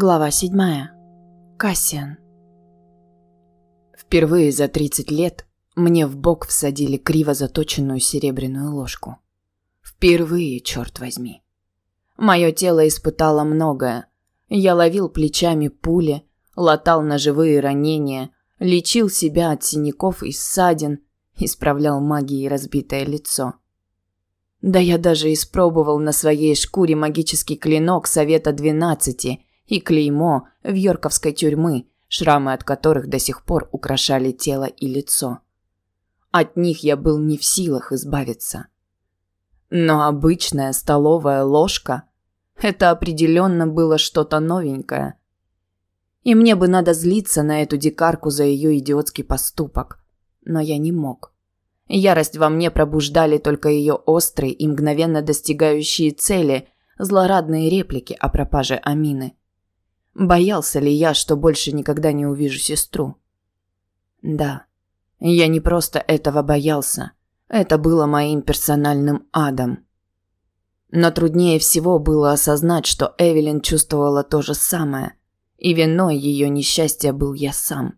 Глава седьмая. Кассиан. Впервые за 30 лет мне в бок всадили криво заточенную серебряную ложку. Впервые, черт возьми. Мое тело испытало многое. Я ловил плечами пули, латал ножевые ранения, лечил себя от синяков и ссадин, исправлял магией разбитое лицо. Да я даже испробовал на своей шкуре магический клинок Совета Двенадцати – и клеймо в Йорковской тюрьмы, шрамы от которых до сих пор украшали тело и лицо. От них я был не в силах избавиться. Но обычная столовая ложка – это определенно было что-то новенькое. И мне бы надо злиться на эту дикарку за ее идиотский поступок. Но я не мог. Ярость во мне пробуждали только ее острые и мгновенно достигающие цели, злорадные реплики о пропаже Амины. Боялся ли я, что больше никогда не увижу сестру? Да. Я не просто этого боялся. Это было моим персональным адом. Но труднее всего было осознать, что Эвелин чувствовала то же самое, и виной ее несчастья был я сам.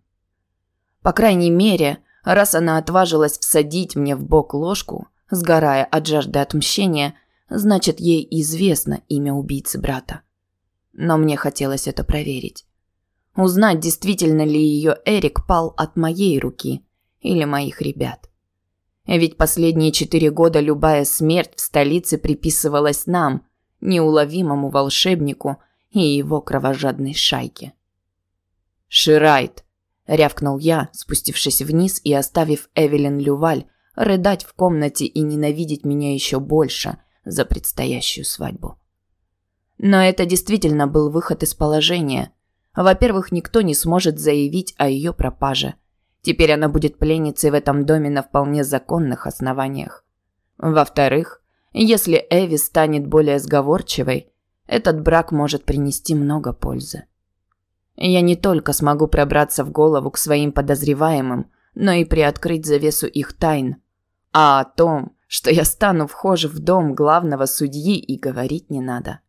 По крайней мере, раз она отважилась всадить мне в бок ложку, сгорая от жажды отмщения, значит, ей известно имя убийцы брата но мне хотелось это проверить. Узнать, действительно ли ее Эрик пал от моей руки или моих ребят. Ведь последние четыре года любая смерть в столице приписывалась нам, неуловимому волшебнику и его кровожадной шайке. «Ширайт!» – рявкнул я, спустившись вниз и оставив Эвелин Люваль рыдать в комнате и ненавидеть меня еще больше за предстоящую свадьбу. Но это действительно был выход из положения. Во-первых, никто не сможет заявить о ее пропаже. Теперь она будет пленницей в этом доме на вполне законных основаниях. Во-вторых, если Эви станет более сговорчивой, этот брак может принести много пользы. Я не только смогу пробраться в голову к своим подозреваемым, но и приоткрыть завесу их тайн. А о том, что я стану вхожа в дом главного судьи и говорить не надо.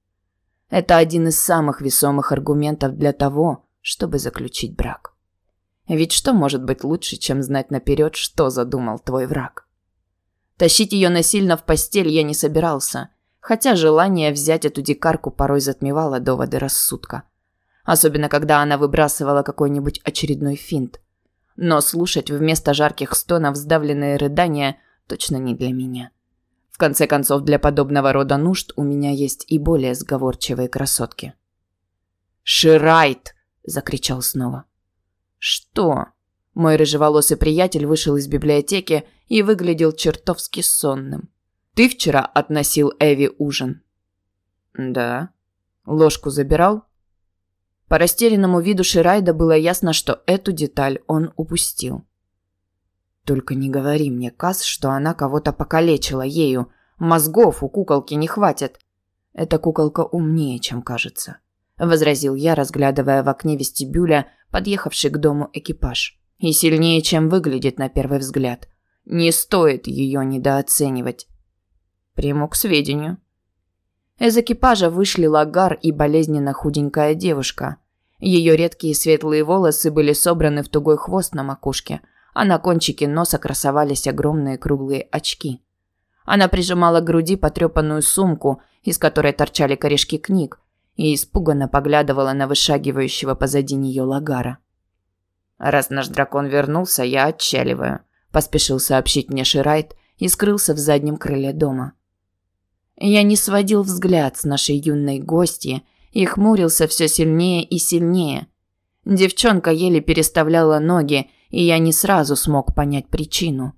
Это один из самых весомых аргументов для того, чтобы заключить брак. Ведь что может быть лучше, чем знать наперед, что задумал твой враг? Тащить ее насильно в постель я не собирался, хотя желание взять эту дикарку порой затмевало доводы рассудка. Особенно, когда она выбрасывала какой-нибудь очередной финт. Но слушать вместо жарких стонов сдавленные рыдания точно не для меня конце концов, для подобного рода нужд у меня есть и более сговорчивые красотки. «Ширайт!» – закричал снова. «Что?» Мой рыжеволосый приятель вышел из библиотеки и выглядел чертовски сонным. «Ты вчера относил Эви ужин?» «Да». «Ложку забирал?» По растерянному виду Ширайда было ясно, что эту деталь он упустил. Только не говори мне, Кас, что она кого-то покалечила ею. Мозгов у куколки не хватит. Эта куколка умнее, чем кажется, возразил я, разглядывая в окне вестибюля подъехавший к дому экипаж. И сильнее, чем выглядит на первый взгляд. Не стоит ее недооценивать. Приму к сведению. Из экипажа вышли Лагар и болезненно худенькая девушка. Ее редкие светлые волосы были собраны в тугой хвост на макушке – а на кончике носа красовались огромные круглые очки. Она прижимала к груди потрепанную сумку, из которой торчали корешки книг, и испуганно поглядывала на вышагивающего позади нее Лагара. «Раз наш дракон вернулся, я отчаливаю», – поспешил сообщить мне Ширайт и скрылся в заднем крыле дома. Я не сводил взгляд с нашей юной гостьи и хмурился все сильнее и сильнее. Девчонка еле переставляла ноги и я не сразу смог понять причину.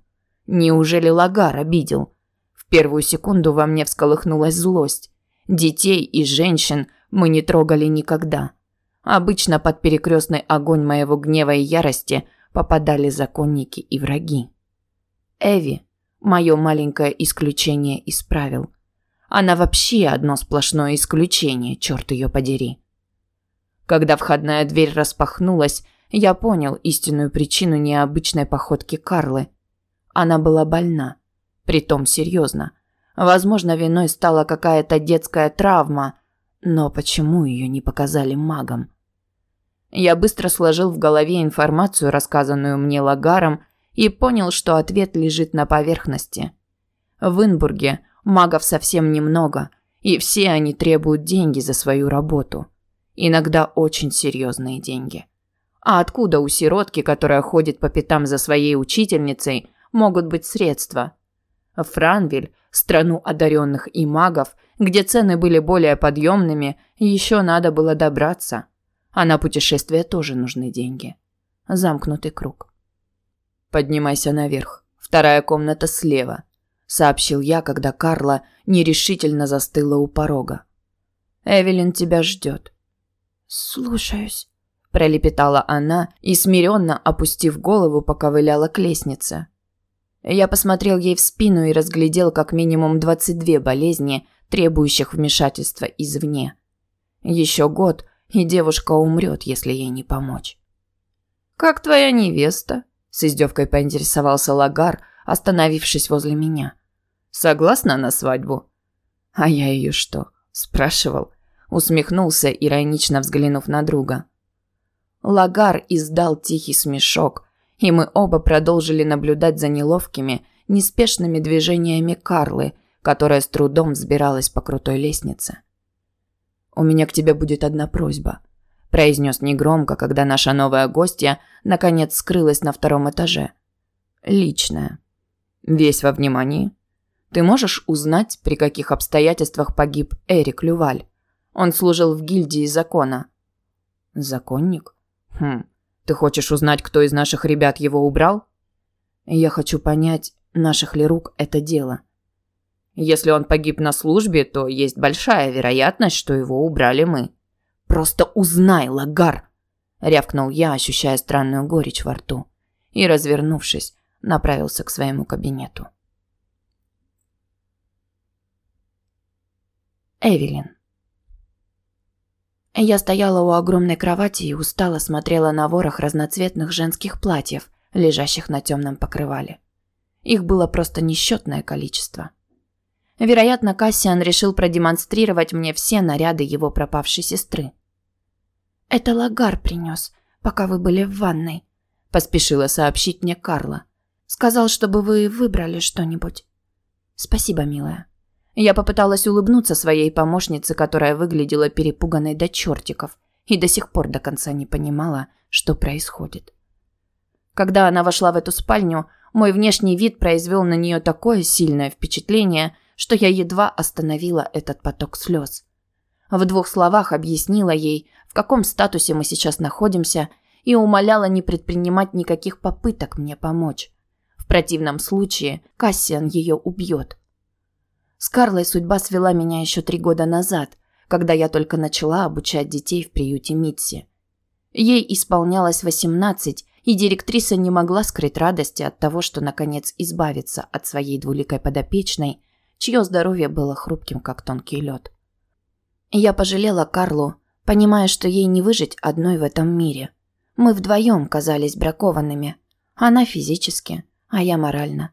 Неужели Лагар обидел? В первую секунду во мне всколыхнулась злость. Детей и женщин мы не трогали никогда. Обычно под перекрестный огонь моего гнева и ярости попадали законники и враги. Эви, мое маленькое исключение исправил. Она вообще одно сплошное исключение, черт ее подери. Когда входная дверь распахнулась, я понял истинную причину необычной походки Карлы. Она была больна, притом серьезно. Возможно, виной стала какая-то детская травма, Но почему ее не показали магам? Я быстро сложил в голове информацию, рассказанную мне Лагаром, и понял, что ответ лежит на поверхности. В Инбурге магов совсем немного, и все они требуют деньги за свою работу. Иногда очень серьезные деньги. А откуда у сиротки, которая ходит по пятам за своей учительницей, могут быть средства? Франвиль, страну одаренных и магов, где цены были более подъемными, еще надо было добраться. А на путешествие тоже нужны деньги. Замкнутый круг. Поднимайся наверх. Вторая комната слева, сообщил я, когда Карла нерешительно застыла у порога. Эвелин тебя ждет. Слушаюсь, пролепетала она и смиренно, опустив голову, поковыляла к лестнице. Я посмотрел ей в спину и разглядел как минимум 22 болезни, требующих вмешательства извне. Еще год, и девушка умрет, если ей не помочь. «Как твоя невеста?» – с издевкой поинтересовался Лагар, остановившись возле меня. «Согласна на свадьбу?» «А я ее что?» – спрашивал. Усмехнулся, иронично взглянув на друга. Лагар издал тихий смешок, и мы оба продолжили наблюдать за неловкими, неспешными движениями Карлы, которая с трудом взбиралась по крутой лестнице. «У меня к тебе будет одна просьба», – произнес негромко, когда наша новая гостья наконец скрылась на втором этаже. «Личная. Весь во внимании. Ты можешь узнать, при каких обстоятельствах погиб Эрик Люваль? Он служил в гильдии закона». «Законник? Хм. Ты хочешь узнать, кто из наших ребят его убрал?» «Я хочу понять, наших ли рук это дело». Если он погиб на службе, то есть большая вероятность, что его убрали мы. Просто узнай, Лагар, рявкнул я, ощущая странную горечь во рту, и, развернувшись, направился к своему кабинету. Эвелин. Я стояла у огромной кровати и устало смотрела на ворох разноцветных женских платьев, лежащих на темном покрывале. Их было просто несчетное количество. Вероятно, Кассиан решил продемонстрировать мне все наряды его пропавшей сестры. «Это Лагар принес, пока вы были в ванной», – поспешила сообщить мне Карла. «Сказал, чтобы вы выбрали что-нибудь». «Спасибо, милая». Я попыталась улыбнуться своей помощнице, которая выглядела перепуганной до чертиков и до сих пор до конца не понимала, что происходит. Когда она вошла в эту спальню, мой внешний вид произвел на нее такое сильное впечатление, что я едва остановила этот поток слез. В двух словах объяснила ей, в каком статусе мы сейчас находимся, и умоляла не предпринимать никаких попыток мне помочь. В противном случае Кассиан ее убьет. С Карлой судьба свела меня еще три года назад, когда я только начала обучать детей в приюте Митси. Ей исполнялось 18, и директриса не могла скрыть радости от того, что наконец избавится от своей двуликой подопечной – чье здоровье было хрупким, как тонкий лед. Я пожалела Карлу, понимая, что ей не выжить одной в этом мире. Мы вдвоем казались бракованными. Она физически, а я морально.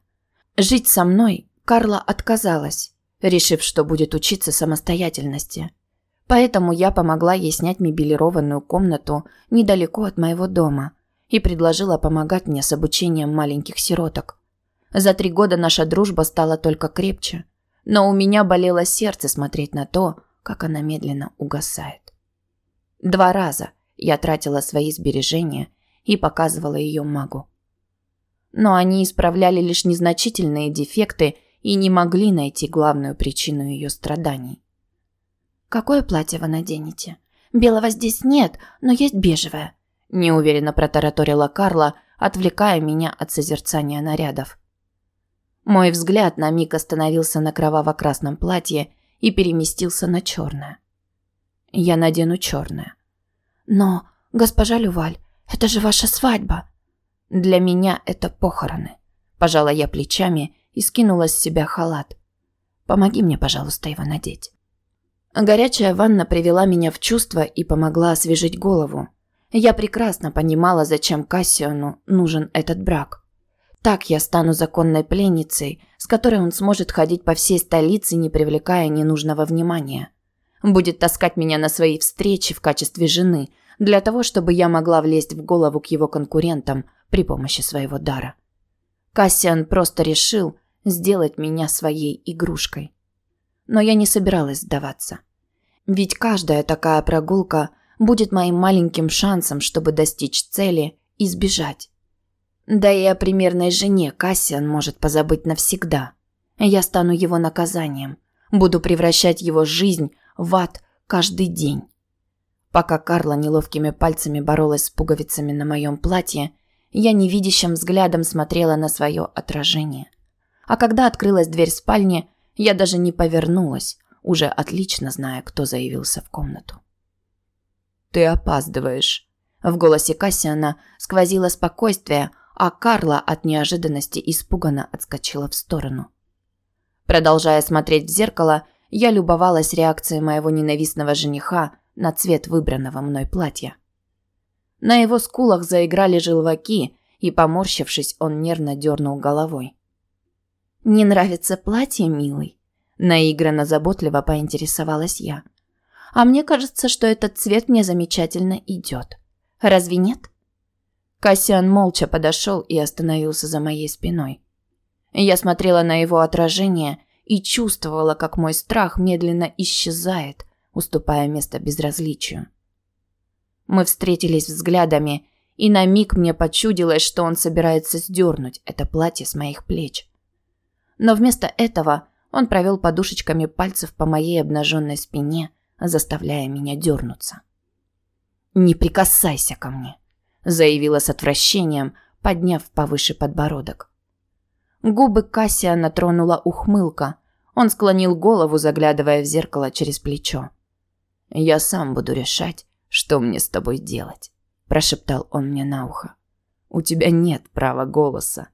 Жить со мной Карла отказалась, решив, что будет учиться самостоятельности. Поэтому я помогла ей снять мебелированную комнату недалеко от моего дома и предложила помогать мне с обучением маленьких сироток. За три года наша дружба стала только крепче но у меня болело сердце смотреть на то, как она медленно угасает. Два раза я тратила свои сбережения и показывала ее магу. Но они исправляли лишь незначительные дефекты и не могли найти главную причину ее страданий. «Какое платье вы наденете? Белого здесь нет, но есть бежевое», неуверенно протараторила Карла, отвлекая меня от созерцания нарядов. Мой взгляд на миг остановился на кроваво-красном платье и переместился на черное. Я надену черное. Но, госпожа Люваль, это же ваша свадьба. Для меня это похороны. Пожала я плечами и скинула с себя халат. Помоги мне, пожалуйста, его надеть. Горячая ванна привела меня в чувство и помогла освежить голову. Я прекрасно понимала, зачем Кассиону нужен этот брак. Так я стану законной пленницей, с которой он сможет ходить по всей столице, не привлекая ненужного внимания. Будет таскать меня на свои встречи в качестве жены, для того, чтобы я могла влезть в голову к его конкурентам при помощи своего дара. Кассиан просто решил сделать меня своей игрушкой. Но я не собиралась сдаваться. Ведь каждая такая прогулка будет моим маленьким шансом, чтобы достичь цели и сбежать. Да и о примерной жене Кассиан может позабыть навсегда. Я стану его наказанием. Буду превращать его жизнь в ад каждый день. Пока Карла неловкими пальцами боролась с пуговицами на моем платье, я невидящим взглядом смотрела на свое отражение. А когда открылась дверь спальни, я даже не повернулась, уже отлично зная, кто заявился в комнату. «Ты опаздываешь». В голосе Кассиана сквозило спокойствие, а Карла от неожиданности испуганно отскочила в сторону. Продолжая смотреть в зеркало, я любовалась реакцией моего ненавистного жениха на цвет выбранного мной платья. На его скулах заиграли желваки, и, поморщившись, он нервно дернул головой. «Не нравится платье, милый?» Наигранно заботливо поинтересовалась я. «А мне кажется, что этот цвет мне замечательно идет. Разве нет?» Кассиан молча подошел и остановился за моей спиной. Я смотрела на его отражение и чувствовала, как мой страх медленно исчезает, уступая место безразличию. Мы встретились взглядами, и на миг мне почудилось, что он собирается сдернуть это платье с моих плеч. Но вместо этого он провел подушечками пальцев по моей обнаженной спине, заставляя меня дернуться. «Не прикасайся ко мне», – заявила с отвращением, подняв повыше подбородок. Губы Кассиана тронула ухмылка. Он склонил голову, заглядывая в зеркало через плечо. «Я сам буду решать, что мне с тобой делать», – прошептал он мне на ухо. «У тебя нет права голоса».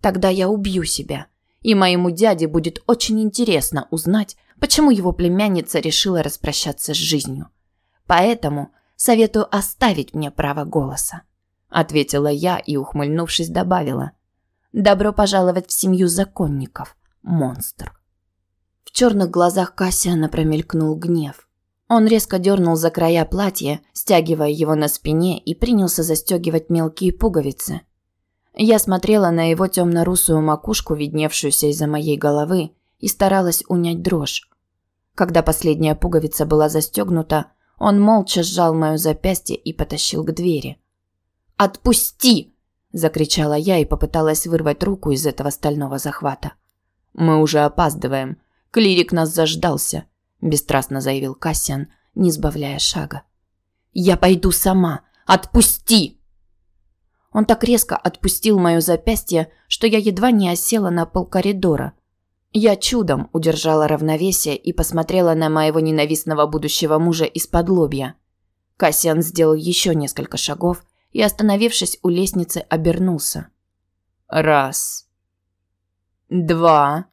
«Тогда я убью себя», и моему дяде будет очень интересно узнать, почему его племянница решила распрощаться с жизнью. Поэтому советую оставить мне право голоса, ответила я и ухмыльнувшись добавила: Добро пожаловать в семью законников, монстр. В черных глазах Кассиана промелькнул гнев. Он резко дернул за края платья, стягивая его на спине и принялся застегивать мелкие пуговицы. Я смотрела на его темно-русую макушку, видневшуюся из-за моей головы, и старалась унять дрожь. Когда последняя пуговица была застегнута, он молча сжал моё запястье и потащил к двери. «Отпусти!» – закричала я и попыталась вырвать руку из этого стального захвата. «Мы уже опаздываем. Клирик нас заждался», – бесстрастно заявил Кассиан, не сбавляя шага. «Я пойду сама! Отпусти!» Он так резко отпустил моё запястье, что я едва не осела на пол коридора. Я чудом удержала равновесие и посмотрела на моего ненавистного будущего мужа из-под лобья. Кассиан сделал еще несколько шагов и, остановившись у лестницы, обернулся. Раз. Два.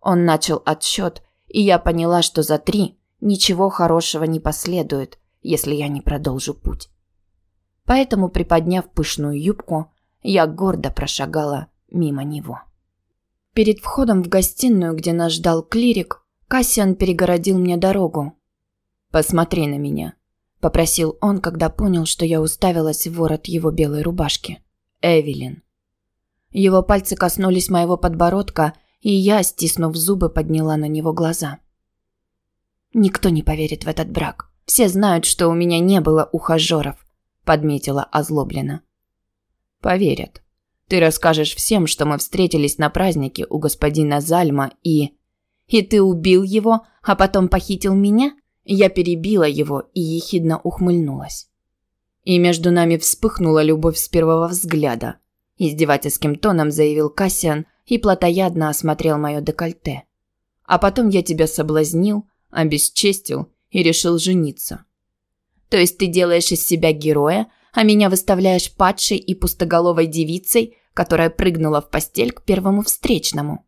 Он начал отсчет, и я поняла, что за три ничего хорошего не последует, если я не продолжу путь. Поэтому, приподняв пышную юбку, я гордо прошагала мимо него. Перед входом в гостиную, где нас ждал клирик, Кассиан перегородил мне дорогу. «Посмотри на меня», – попросил он, когда понял, что я уставилась в ворот его белой рубашки. «Эвелин». Его пальцы коснулись моего подбородка, и я, стиснув зубы, подняла на него глаза. «Никто не поверит в этот брак. Все знают, что у меня не было ухажеров подметила озлобленно. Поверят. Ты расскажешь всем, что мы встретились на празднике у господина Зальма и И ты убил его, а потом похитил меня? Я перебила его и ехидно ухмыльнулась. И между нами вспыхнула любовь с первого взгляда. Издевательским тоном заявил Кассиан и плотоядно осмотрел моё декольте. А потом я тебя соблазнил, обесчестил и решил жениться. То есть ты делаешь из себя героя, а меня выставляешь падшей и пустоголовой девицей, которая прыгнула в постель к первому встречному.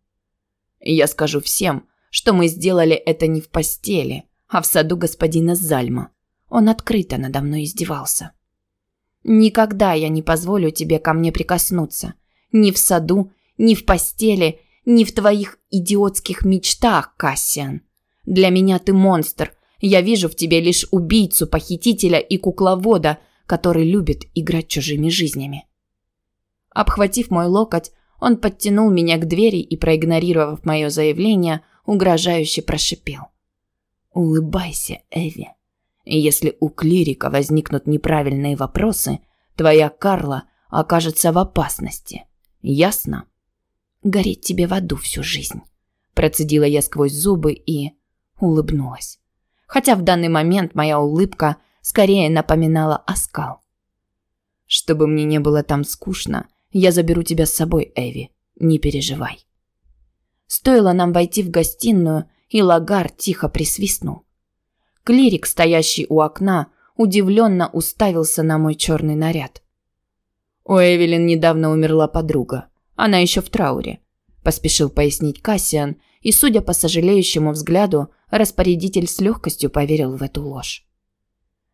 Я скажу всем, что мы сделали это не в постели, а в саду господина Зальма. Он открыто надо мной издевался. Никогда я не позволю тебе ко мне прикоснуться. Ни в саду, ни в постели, ни в твоих идиотских мечтах, Кассиан. Для меня ты монстр. Я вижу в тебе лишь убийцу, похитителя и кукловода, который любит играть чужими жизнями. Обхватив мой локоть, он подтянул меня к двери и, проигнорировав мое заявление, угрожающе прошипел. «Улыбайся, Эви. Если у клирика возникнут неправильные вопросы, твоя Карла окажется в опасности. Ясно?» «Гореть тебе в аду всю жизнь», – процедила я сквозь зубы и улыбнулась. Хотя в данный момент моя улыбка скорее напоминала оскал. «Чтобы мне не было там скучно, я заберу тебя с собой, Эви. Не переживай. Стоило нам войти в гостиную, и Лагар тихо присвистнул. Клирик, стоящий у окна, удивленно уставился на мой черный наряд. У Эвелин недавно умерла подруга. Она еще в трауре, поспешил пояснить Кассиан, и, судя по сожалеющему взгляду, распорядитель с легкостью поверил в эту ложь.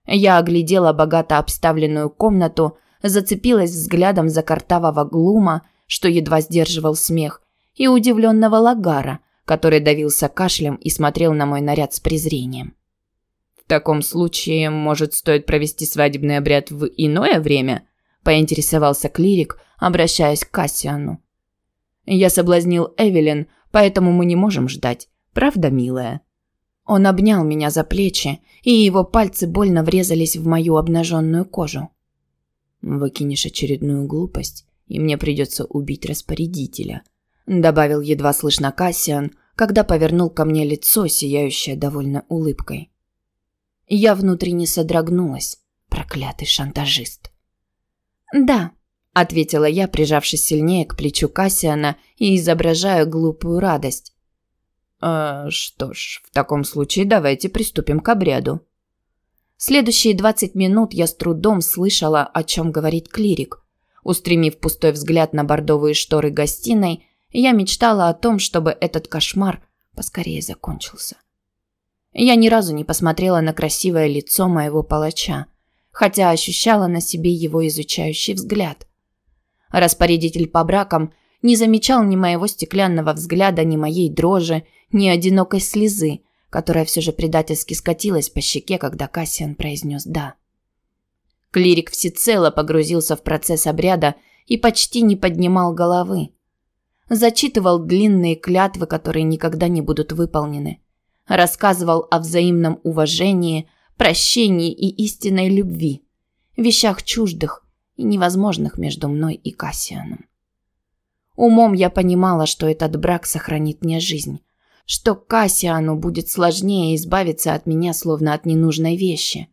Я оглядела богато обставленную комнату, зацепилась взглядом за картавого глума, что едва сдерживал смех, и удивленного лагара, который давился кашлем и смотрел на мой наряд с презрением. В таком случае, может, стоит провести свадебный обряд в иное время? поинтересовался клирик, обращаясь к Кассиану. Я соблазнил Эвелин, поэтому мы не можем ждать. Правда, милая? Он обнял меня за плечи, и его пальцы больно врезались в мою обнаженную кожу. Выкинешь очередную глупость, и мне придется убить распорядителя, добавил едва слышно Кассиан, когда повернул ко мне лицо, сияющее довольно улыбкой. Я внутренне содрогнулась, проклятый шантажист. Да, ответила я, прижавшись сильнее к плечу Кассиана и изображая глупую радость. «А, что ж, в таком случае давайте приступим к обряду», Следующие 20 минут я с трудом слышала, о чем говорит клирик. Устремив пустой взгляд на бордовые шторы гостиной, я мечтала о том, чтобы этот кошмар поскорее закончился. Я ни разу не посмотрела на красивое лицо моего палача, хотя ощущала на себе его изучающий взгляд. Распорядитель по бракам не замечал ни моего стеклянного взгляда, ни моей дрожи, ни одинокой слезы, которая все же предательски скатилась по щеке, когда Кассиан произнес «да». Клирик всецело погрузился в процесс обряда и почти не поднимал головы. Зачитывал длинные клятвы, которые никогда не будут выполнены. Рассказывал о взаимном уважении, прощении и истинной любви. Вещах чуждых и невозможных между мной и Кассианом. Умом я понимала, что этот брак сохранит мне жизнь что Кассиану будет сложнее избавиться от меня, словно от ненужной вещи.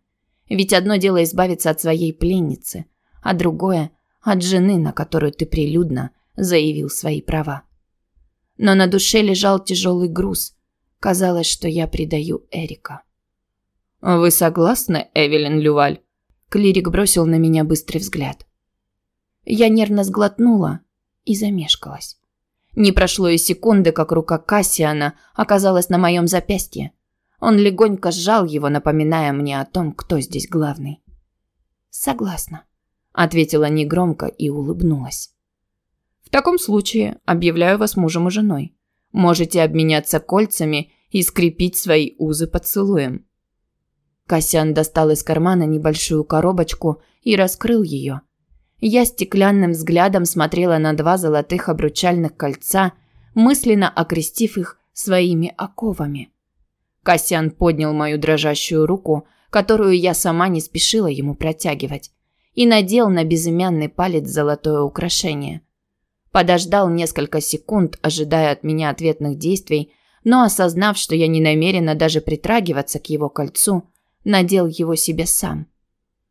Ведь одно дело избавиться от своей пленницы, а другое – от жены, на которую ты прилюдно заявил свои права. Но на душе лежал тяжелый груз. Казалось, что я предаю Эрика. «Вы согласны, Эвелин Люваль?» Клирик бросил на меня быстрый взгляд. Я нервно сглотнула и замешкалась. Не прошло и секунды, как рука Кассиана оказалась на моем запястье. Он легонько сжал его, напоминая мне о том, кто здесь главный. «Согласна», – ответила негромко и улыбнулась. «В таком случае объявляю вас мужем и женой. Можете обменяться кольцами и скрепить свои узы поцелуем». Кассиан достал из кармана небольшую коробочку и раскрыл ее – я стеклянным взглядом смотрела на два золотых обручальных кольца, мысленно окрестив их своими оковами. Касьян поднял мою дрожащую руку, которую я сама не спешила ему протягивать, и надел на безымянный палец золотое украшение. Подождал несколько секунд, ожидая от меня ответных действий, но осознав, что я не намерена даже притрагиваться к его кольцу, надел его себе сам.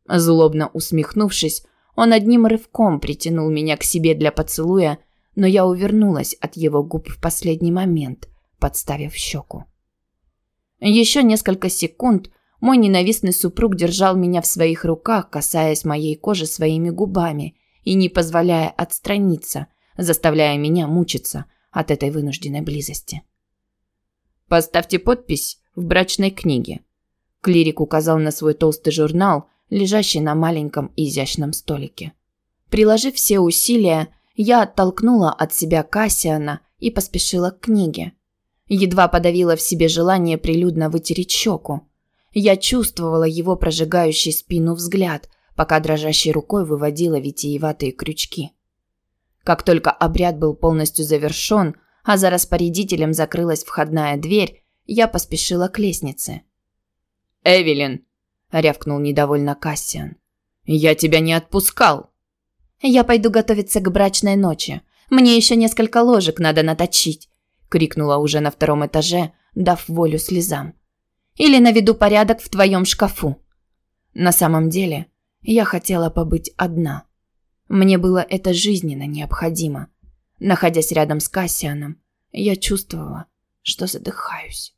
Злобно усмехнувшись, он одним рывком притянул меня к себе для поцелуя, но я увернулась от его губ в последний момент, подставив щеку. Еще несколько секунд мой ненавистный супруг держал меня в своих руках, касаясь моей кожи своими губами и не позволяя отстраниться, заставляя меня мучиться от этой вынужденной близости. «Поставьте подпись в брачной книге». Клирик указал на свой толстый журнал, лежащий на маленьком изящном столике. Приложив все усилия, я оттолкнула от себя Кассиана и поспешила к книге. Едва подавила в себе желание прилюдно вытереть щеку. Я чувствовала его прожигающий спину взгляд, пока дрожащей рукой выводила витиеватые крючки. Как только обряд был полностью завершен, а за распорядителем закрылась входная дверь, я поспешила к лестнице. «Эвелин!» – рявкнул недовольно Кассиан. «Я тебя не отпускал!» «Я пойду готовиться к брачной ночи. Мне еще несколько ложек надо наточить!» – крикнула уже на втором этаже, дав волю слезам. «Или наведу порядок в твоем шкафу!» На самом деле, я хотела побыть одна. Мне было это жизненно необходимо. Находясь рядом с Кассианом, я чувствовала, что задыхаюсь.